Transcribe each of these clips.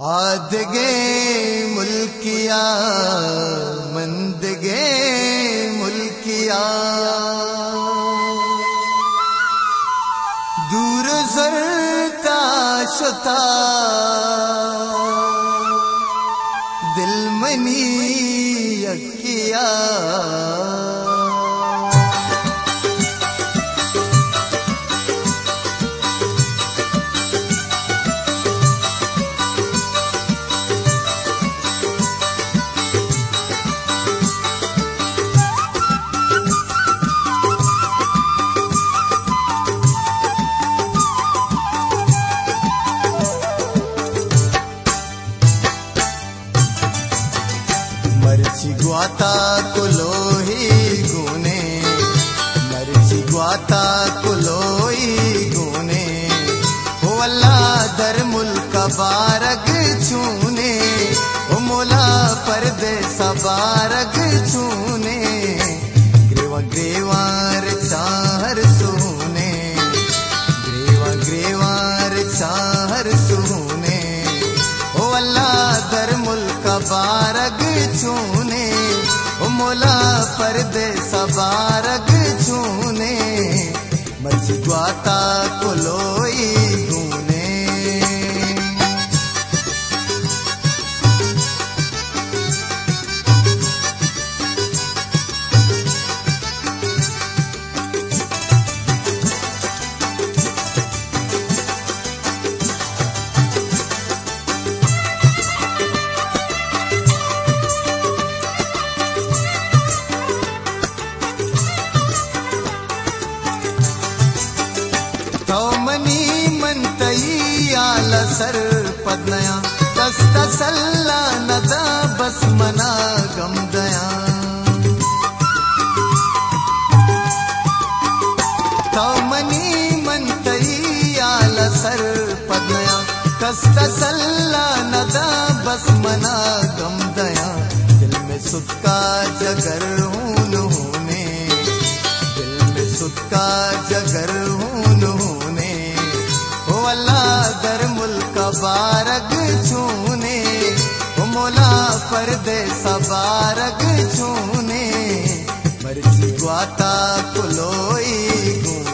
आदगे मुल्किया मंदगे मुल्किया। दूर सरता शुता दिल मनी यकिया कुलोही गुने हो अल्लाह दर मुल्क बारग छूने हो मोला पर्दे सबारग छूने, ग्रेवा ग्रेवार चाहर सुने, ग्रेवा ग्रेवार चाहर सुने, ओ अल्लाह दर मुल्क बारग छूने। मंतियाल सर पद कस त सला न त बस मना गम दया। दिल में सुर दिल में सुता हो मोला पर्दे सबारग छूने मर्ज़ी ग्वाता कुलोई गूने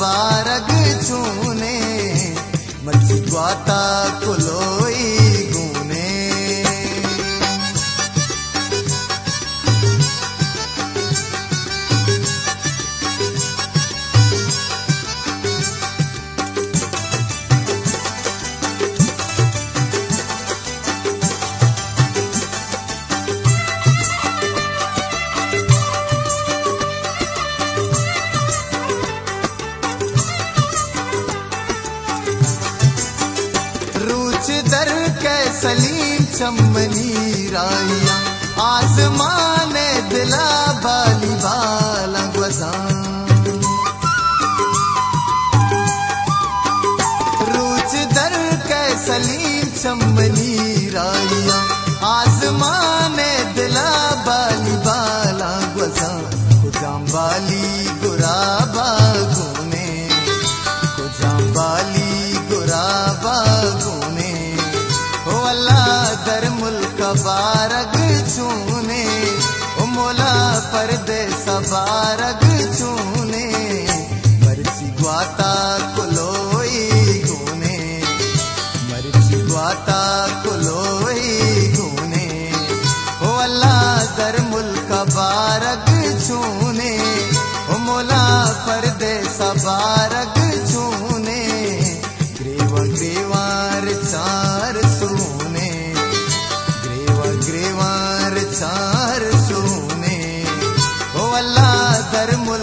सबारग छूने मर्ज़ी ग्वाता कुलोई सलीम चमनी राइया आसमान दिला बाली बाला गजा रूच दर के सलीम चमनी राइया आसमान दिला बाली बाला गजा खुजाम बाली बारग छूने ओ मोला पर्दे सबारग छूने मर्ज़ी ग्वाता कुलोई गुने मर्ची ग्वाता कुलोई गुने ओ अल्लाह दर मुल्क बारग छूने ओ मोला परदेस बारग छूने ग्रीवा ग्रीवार चार दर्मुल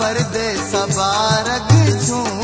परदे सबारग छू